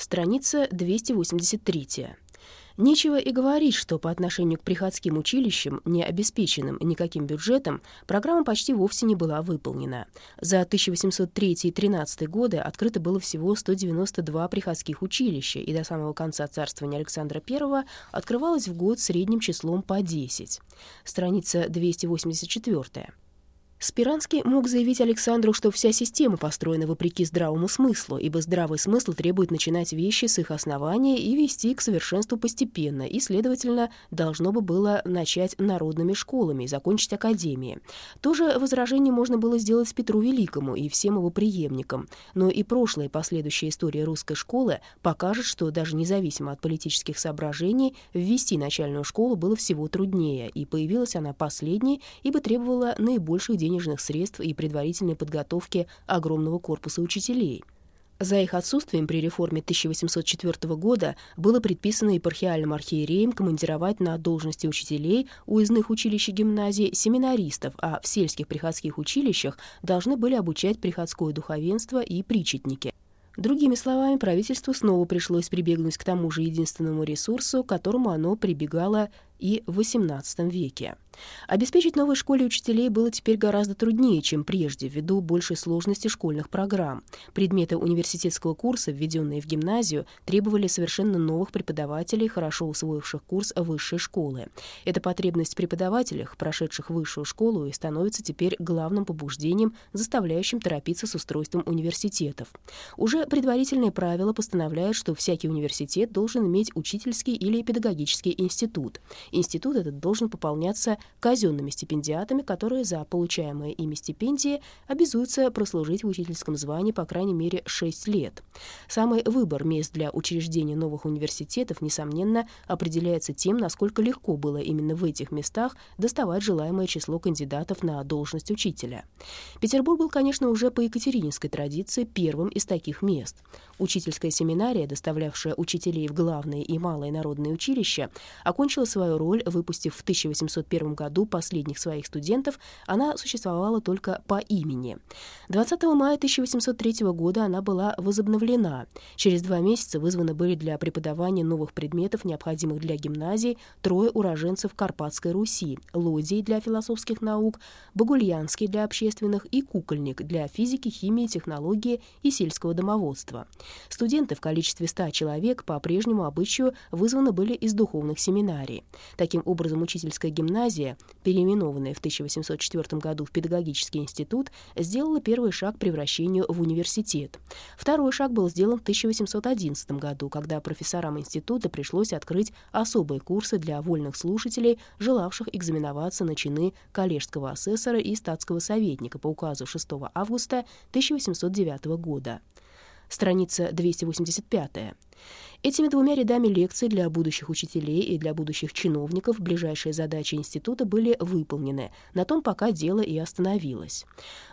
Страница 283. Нечего и говорить, что по отношению к приходским училищам, не обеспеченным никаким бюджетом, программа почти вовсе не была выполнена. За 1803 и 13 годы открыто было всего 192 приходских училища, и до самого конца царствования Александра I открывалось в год средним числом по 10. Страница 284. Спиранский мог заявить Александру, что вся система построена вопреки здравому смыслу, ибо здравый смысл требует начинать вещи с их основания и вести к совершенству постепенно, и, следовательно, должно бы было начать народными школами и закончить академией. То же возражение можно было сделать Петру Великому и всем его преемникам, но и прошлая и последующая история русской школы покажет, что даже независимо от политических соображений ввести начальную школу было всего труднее, и появилась она последней, ибо требовала наибольших денег денежных средств и предварительной подготовки огромного корпуса учителей. За их отсутствием при реформе 1804 года было предписано епархиальным архиереям командировать на должности учителей уездных училищ и гимназий семинаристов, а в сельских приходских училищах должны были обучать приходское духовенство и причетники. Другими словами, правительству снова пришлось прибегнуть к тому же единственному ресурсу, к которому оно прибегало и XVIII веке. Обеспечить новой школе учителей было теперь гораздо труднее, чем прежде, ввиду большей сложности школьных программ. Предметы университетского курса, введенные в гимназию, требовали совершенно новых преподавателей, хорошо усвоивших курс высшей школы. Эта потребность в преподавателях, прошедших высшую школу, и становится теперь главным побуждением, заставляющим торопиться с устройством университетов. Уже предварительные правила постановляют, что всякий университет должен иметь учительский или педагогический институт. Институт этот должен пополняться казенными стипендиатами, которые за получаемые ими стипендии обязуются прослужить в учительском звании по крайней мере 6 лет. Самый выбор мест для учреждения новых университетов, несомненно, определяется тем, насколько легко было именно в этих местах доставать желаемое число кандидатов на должность учителя. Петербург был, конечно, уже по екатерининской традиции первым из таких мест. Учительская семинария, доставлявшая учителей в главные и малые народные училища, окончила свою роль, выпустив в 1801 году последних своих студентов, она существовала только по имени. 20 мая 1803 года она была возобновлена. Через два месяца вызваны были для преподавания новых предметов, необходимых для гимназий, трое уроженцев Карпатской Руси, Лодий для философских наук, Багульянский для общественных и Кукольник для физики, химии, технологии и сельского домоводства. Студенты в количестве 100 человек по прежнему обычаю вызваны были из духовных семинарий. Таким образом, учительская гимназия, переименованная в 1804 году в педагогический институт, сделала первый шаг к превращению в университет. Второй шаг был сделан в 1811 году, когда профессорам института пришлось открыть особые курсы для вольных слушателей, желавших экзаменоваться на чины коллежского асессора и статского советника по указу 6 августа 1809 года страница 285. Этими двумя рядами лекций для будущих учителей и для будущих чиновников ближайшие задачи института были выполнены. На том пока дело и остановилось.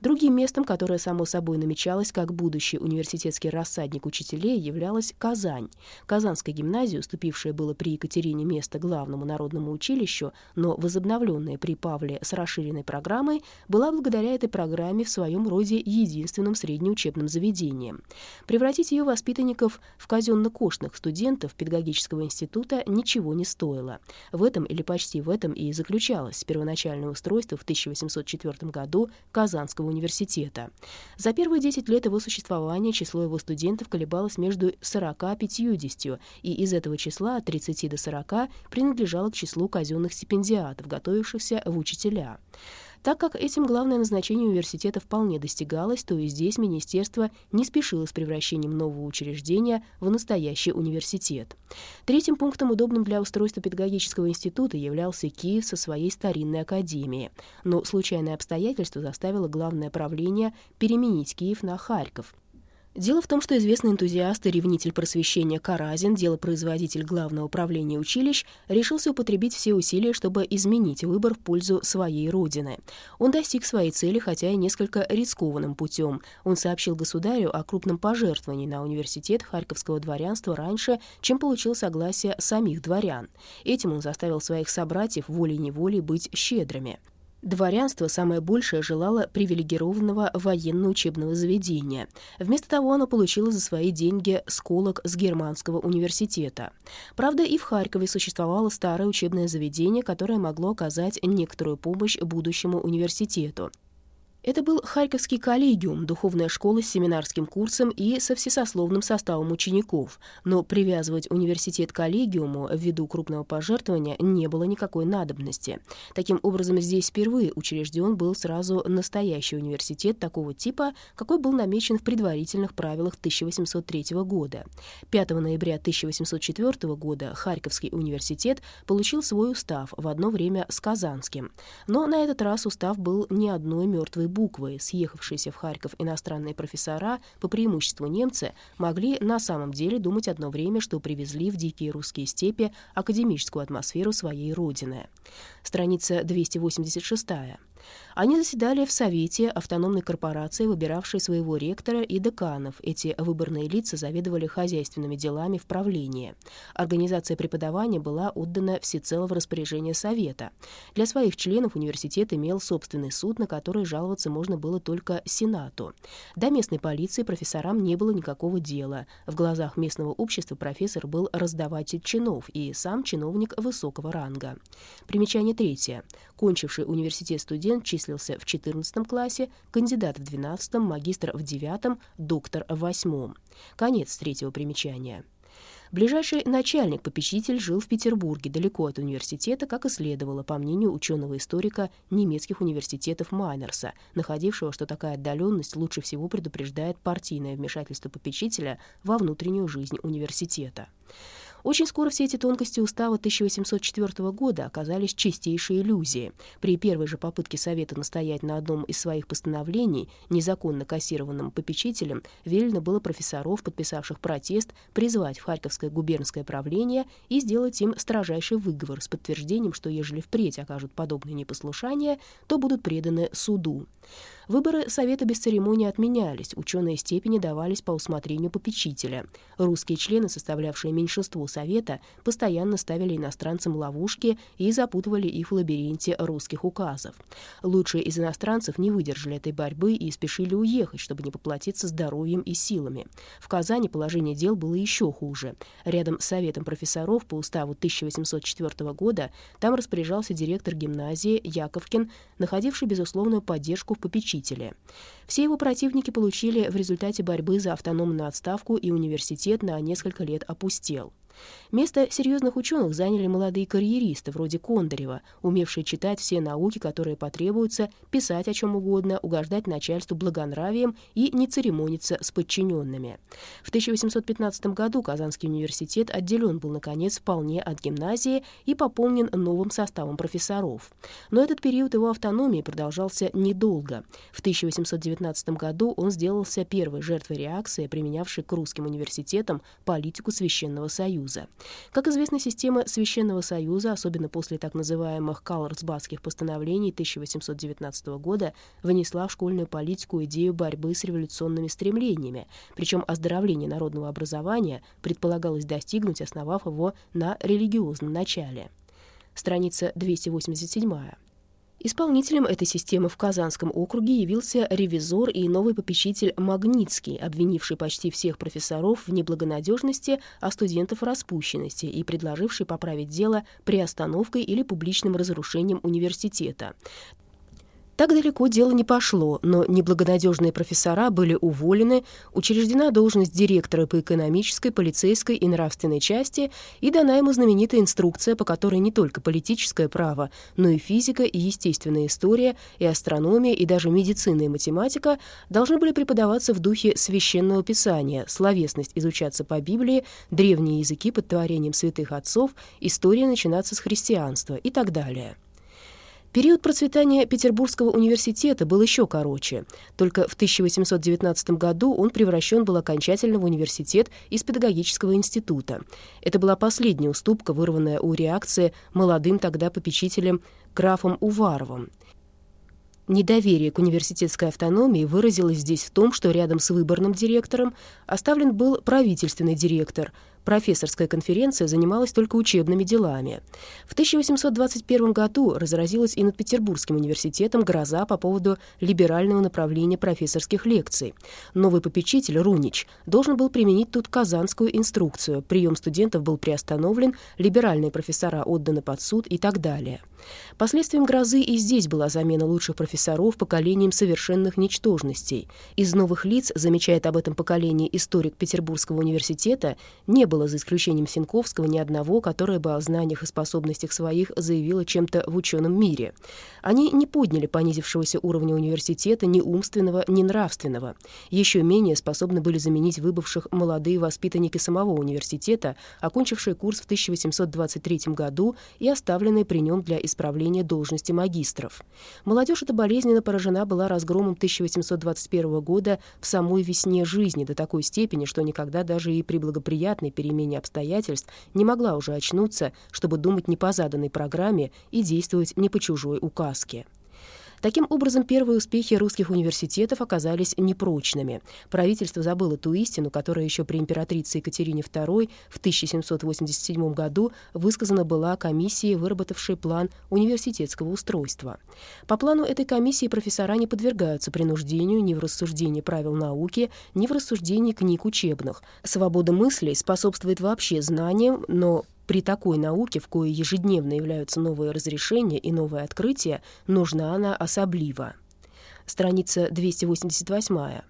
Другим местом, которое само собой намечалось как будущий университетский рассадник учителей, являлась Казань. Казанская гимназия, уступившая было при Екатерине место главному народному училищу, но возобновленная при Павле с расширенной программой, была благодаря этой программе в своем роде единственным среднеучебным заведением. Превратить ее воспитанников в казенно-кошных молодых студентов педагогического института ничего не стоило. В этом или почти в этом и заключалось первоначальное устройство в 1804 году Казанского университета. За первые 10 лет его существования число его студентов колебалось между 40 и 50, и из этого числа от 30 до 40 принадлежало к числу казенных стипендиатов, готовившихся в учителя. Так как этим главное назначение университета вполне достигалось, то и здесь министерство не спешило с превращением нового учреждения в настоящий университет. Третьим пунктом, удобным для устройства педагогического института, являлся Киев со своей старинной академией. Но случайное обстоятельство заставило главное правление переменить Киев на Харьков. Дело в том, что известный энтузиаст и ревнитель просвещения Каразин, делопроизводитель главного управления училищ, решился употребить все усилия, чтобы изменить выбор в пользу своей родины. Он достиг своей цели, хотя и несколько рискованным путем. Он сообщил государю о крупном пожертвовании на университет харьковского дворянства раньше, чем получил согласие самих дворян. Этим он заставил своих собратьев волей-неволей быть щедрыми. Дворянство самое большее желало привилегированного военно-учебного заведения. Вместо того оно получило за свои деньги сколок с германского университета. Правда, и в Харькове существовало старое учебное заведение, которое могло оказать некоторую помощь будущему университету. Это был Харьковский коллегиум, духовная школа с семинарским курсом и со всесословным составом учеников, но привязывать университет к коллегиуму ввиду крупного пожертвования не было никакой надобности. Таким образом, здесь впервые учрежден был сразу настоящий университет такого типа, какой был намечен в предварительных правилах 1803 года. 5 ноября 1804 года Харьковский университет получил свой устав в одно время с Казанским, но на этот раз устав был не одной мертвой буквы, съехавшиеся в Харьков иностранные профессора, по преимуществу немцы, могли на самом деле думать одно время, что привезли в дикие русские степи академическую атмосферу своей родины. Страница 286. Они заседали в Совете автономной корпорации, выбиравшей своего ректора и деканов. Эти выборные лица заведовали хозяйственными делами в правлении. Организация преподавания была отдана всецело в распоряжение Совета. Для своих членов университет имел собственный суд, на который жаловаться можно было только Сенату. До местной полиции профессорам не было никакого дела. В глазах местного общества профессор был раздаватель чинов и сам чиновник высокого ранга. Примечание третье. Кончивший университет студент числился в 14 классе, кандидат в 12, магистр в 9, доктор в 8. Конец третьего примечания. Ближайший начальник-попечитель жил в Петербурге, далеко от университета, как и следовало, по мнению ученого-историка немецких университетов Майнерса, находившего, что такая отдаленность лучше всего предупреждает партийное вмешательство попечителя во внутреннюю жизнь университета. Очень скоро все эти тонкости устава 1804 года оказались чистейшей иллюзией. При первой же попытке Совета настоять на одном из своих постановлений, незаконно кассированным попечителем, велено было профессоров, подписавших протест, призвать в Харьковское губернское правление и сделать им строжайший выговор с подтверждением, что ежели впредь окажут подобные непослушания, то будут преданы суду. Выборы Совета без церемонии отменялись, ученые степени давались по усмотрению попечителя. Русские члены, составлявшие меньшинство Совета, постоянно ставили иностранцам ловушки и запутывали их в лабиринте русских указов. Лучшие из иностранцев не выдержали этой борьбы и спешили уехать, чтобы не поплатиться здоровьем и силами. В Казани положение дел было еще хуже. Рядом с Советом профессоров по уставу 1804 года там распоряжался директор гимназии Яковкин, находивший безусловную поддержку в попечителе. Все его противники получили в результате борьбы за автономную отставку, и университет на несколько лет опустел. Место серьезных ученых заняли молодые карьеристы, вроде Кондарева, умевшие читать все науки, которые потребуются, писать о чем угодно, угождать начальству благонравием и не церемониться с подчиненными. В 1815 году Казанский университет отделен был, наконец, вполне от гимназии и пополнен новым составом профессоров. Но этот период его автономии продолжался недолго. В 1819 году он сделался первой жертвой реакции, применявшей к русским университетам политику Священного Союза. Союза. Как известно, система Священного Союза, особенно после так называемых Каларсбадских постановлений 1819 года, внесла в школьную политику идею борьбы с революционными стремлениями, причем оздоровление народного образования предполагалось достигнуть, основав его на религиозном начале. Страница 287. Исполнителем этой системы в Казанском округе явился ревизор и новый попечитель Магнитский, обвинивший почти всех профессоров в неблагонадежности, а студентов в распущенности и предложивший поправить дело приостановкой или публичным разрушением университета. Так далеко дело не пошло, но неблагонадежные профессора были уволены, учреждена должность директора по экономической, полицейской и нравственной части и дана ему знаменитая инструкция, по которой не только политическое право, но и физика и естественная история, и астрономия, и даже медицина и математика должны были преподаваться в духе священного писания, словесность изучаться по Библии, древние языки под творением святых отцов, история начинаться с христианства и так далее. Период процветания Петербургского университета был еще короче. Только в 1819 году он превращен был окончательно в университет из педагогического института. Это была последняя уступка, вырванная у реакции молодым тогда попечителем графом Уваровым. Недоверие к университетской автономии выразилось здесь в том, что рядом с выборным директором оставлен был правительственный директор – профессорская конференция занималась только учебными делами. В 1821 году разразилась и над Петербургским университетом гроза по поводу либерального направления профессорских лекций. Новый попечитель Рунич должен был применить тут казанскую инструкцию. Прием студентов был приостановлен, либеральные профессора отданы под суд и так далее. Последствием грозы и здесь была замена лучших профессоров поколением совершенных ничтожностей. Из новых лиц, замечает об этом поколении историк Петербургского университета, не было, за исключением Синковского, ни одного, которое бы о знаниях и способностях своих заявило чем-то в ученом мире. Они не подняли понизившегося уровня университета ни умственного, ни нравственного. Еще менее способны были заменить выбывших молодые воспитанники самого университета, окончившие курс в 1823 году и оставленные при нем для исправления должности магистров. Молодежь эта болезненно поражена была разгромом 1821 года в самой весне жизни до такой степени, что никогда даже и при благоприятной перемене обстоятельств не могла уже очнуться, чтобы думать не по заданной программе и действовать не по чужой указке. Таким образом, первые успехи русских университетов оказались непрочными. Правительство забыло ту истину, которая еще при императрице Екатерине II в 1787 году высказана была комиссией, выработавшей план университетского устройства. По плану этой комиссии профессора не подвергаются принуждению ни в рассуждении правил науки, ни в рассуждении книг учебных. Свобода мыслей способствует вообще знаниям, но при такой науке, в коей ежедневно являются новые разрешения и новые открытия, нужна она особливо. Страница 288.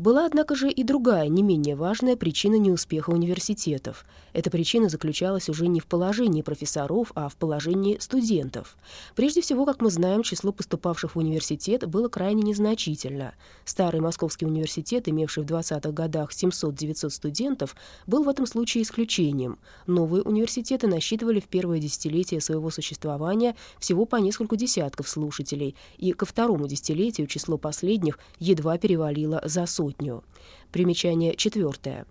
Была, однако же, и другая, не менее важная причина неуспеха университетов. Эта причина заключалась уже не в положении профессоров, а в положении студентов. Прежде всего, как мы знаем, число поступавших в университет было крайне незначительно. Старый Московский университет, имевший в 20-х годах 700-900 студентов, был в этом случае исключением. Новые университеты насчитывали в первое десятилетие своего существования всего по несколько десятков слушателей, и ко второму десятилетию число последних едва перевалило за сотню сотню. Примечание четвертое.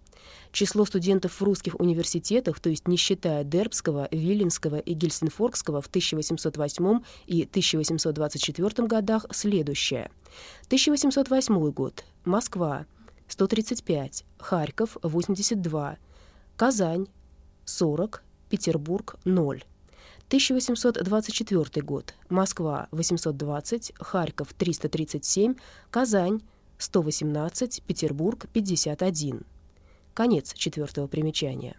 Число студентов в русских университетах, то есть не считая Дербского, Виленского и Гельсинфоргского в 1808 и 1824 годах, следующее. 1808 год. Москва. 135. Харьков. 82. Казань. 40. Петербург. 0. 1824 год. Москва. 820. Харьков. 337. Казань. 118, Петербург, 51. Конец четвертого примечания.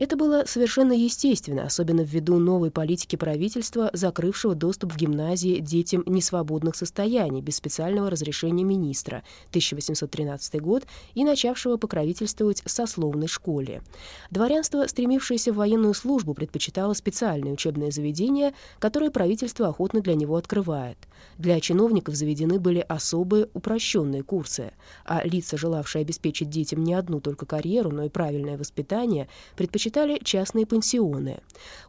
Это было совершенно естественно, особенно ввиду новой политики правительства, закрывшего доступ в гимназии детям несвободных состояний без специального разрешения министра 1813 год и начавшего покровительствовать сословной школе. Дворянство, стремившееся в военную службу, предпочитало специальные учебные заведения, которые правительство охотно для него открывает. Для чиновников заведены были особые упрощенные курсы, а лица, желавшие обеспечить детям не одну только карьеру, но и правильное воспитание, предпочитали предпочитали частные пансионы.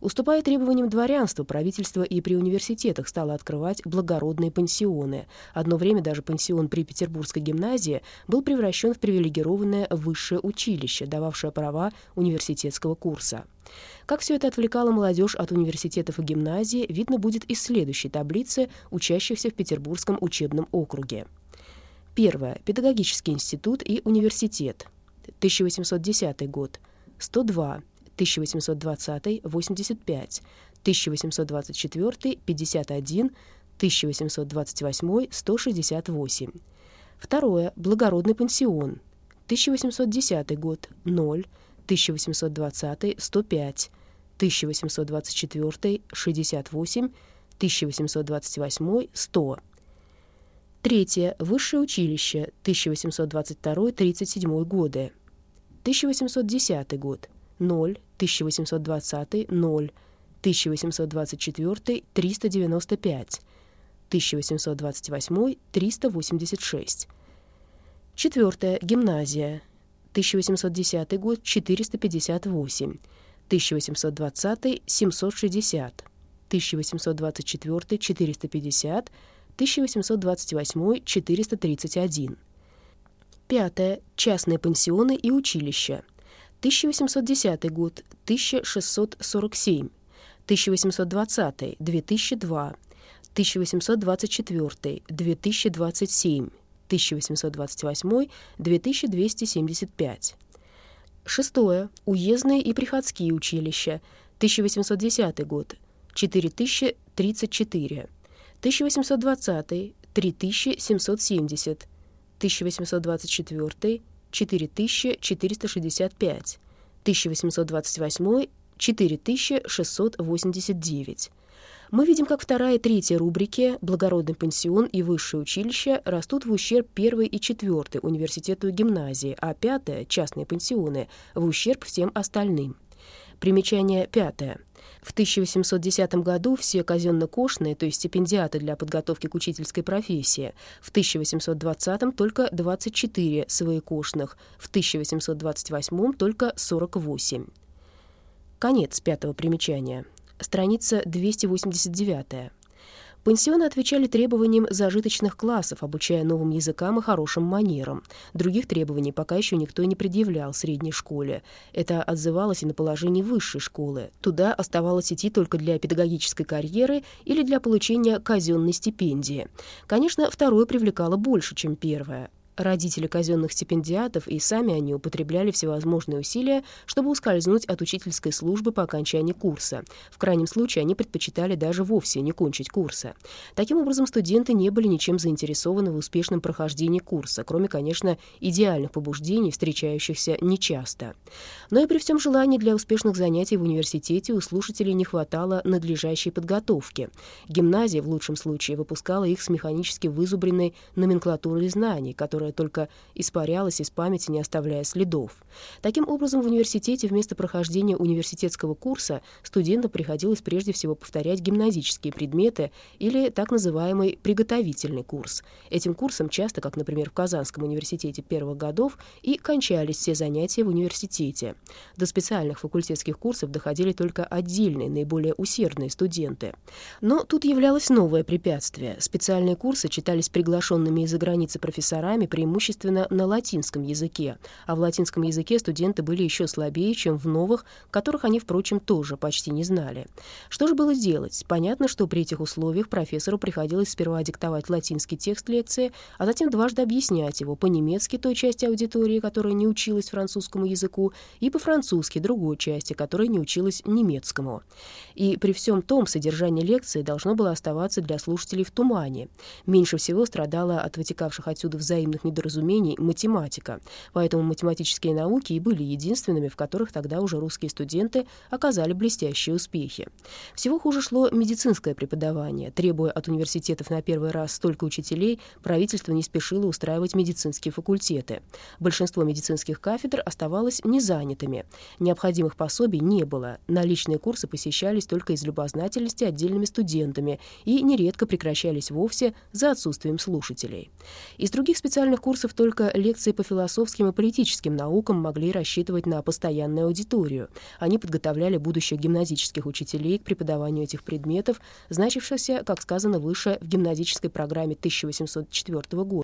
Уступая требованиям дворянства, правительство и при университетах стало открывать благородные пансионы. Одно время даже пансион при Петербургской гимназии был превращен в привилегированное высшее училище, дававшее права университетского курса. Как все это отвлекало молодежь от университетов и гимназии, видно будет из следующей таблицы учащихся в Петербургском учебном округе. Первое. Педагогический институт и университет. 1810 год. 102. 1820 — 85, 1824 — 51, 1828 — 168. Второе. Благородный пансион. 1810 год — 0, 1820 — 105, 1824 — 68, 1828 — 100. Третье. Высшее училище. 1822-37 годы. 1810 год — 0, 1820 — 0, 1824 — 395, 1828 — 386. Четвертое. Гимназия. 1810 год — 458, 1820 — 760, 1824 — 450, 1828 — 431. Пятое. Частные пансионы и училища. 1810 год — 1647, 1820 — 2002, 1824 – 2027, 1828 – 2275. Шестое. Уездные и приходские училища, 1810 год, 4034, 1820 – 3770, 1824 – 4465, 1828 – 4689 мы видим, как вторая и третья рубрики «Благородный пансион» и «Высшее училище» растут в ущерб первой и четвертой университету и гимназии, а пятая — частные пансионы — в ущерб всем остальным. Примечание пятое. В 1810 году все казенно-кошные, то есть стипендиаты для подготовки к учительской профессии, в 1820 только 24 своекошных, в 1828 только 48. Конец пятого примечания страница 289. Пансионы отвечали требованиям зажиточных классов, обучая новым языкам и хорошим манерам. Других требований пока еще никто не предъявлял средней школе. Это отзывалось и на положение высшей школы. Туда оставалось идти только для педагогической карьеры или для получения казенной стипендии. Конечно, второе привлекало больше, чем первое. Родители казенных стипендиатов и сами они употребляли всевозможные усилия, чтобы ускользнуть от учительской службы по окончании курса. В крайнем случае они предпочитали даже вовсе не кончить курса. Таким образом, студенты не были ничем заинтересованы в успешном прохождении курса, кроме, конечно, идеальных побуждений, встречающихся нечасто. Но и при всем желании для успешных занятий в университете у слушателей не хватало надлежащей подготовки. Гимназия в лучшем случае выпускала их с механически вызубренной номенклатурой знаний, которые которая только испарялась из памяти, не оставляя следов. Таким образом, в университете вместо прохождения университетского курса студентам приходилось прежде всего повторять гимназические предметы или так называемый приготовительный курс. Этим курсом часто, как, например, в Казанском университете первых годов, и кончались все занятия в университете. До специальных факультетских курсов доходили только отдельные, наиболее усердные студенты. Но тут являлось новое препятствие. Специальные курсы читались приглашенными из-за границы профессорами, преимущественно на латинском языке, а в латинском языке студенты были еще слабее, чем в новых, которых они, впрочем, тоже почти не знали. Что же было делать? Понятно, что при этих условиях профессору приходилось сперва диктовать латинский текст лекции, а затем дважды объяснять его по-немецки той части аудитории, которая не училась французскому языку, и по-французски другой части, которая не училась немецкому. И при всем том содержание лекции должно было оставаться для слушателей в тумане. Меньше всего страдала от вытекавших отсюда взаимных серьезных недоразумений математика, поэтому математические науки и были единственными, в которых тогда уже русские студенты оказали блестящие успехи. Всего хуже шло медицинское преподавание. Требуя от университетов на первый раз столько учителей, правительство не спешило устраивать медицинские факультеты. Большинство медицинских кафедр оставалось незанятыми. Необходимых пособий не было. Наличные курсы посещались только из любознательности отдельными студентами и нередко прекращались вовсе за отсутствием слушателей. Из других специальных специальных курсов только лекции по философским и политическим наукам могли рассчитывать на постоянную аудиторию. Они подготовляли будущих гимназических учителей к преподаванию этих предметов, значившихся, как сказано выше, в гимназической программе 1804 года.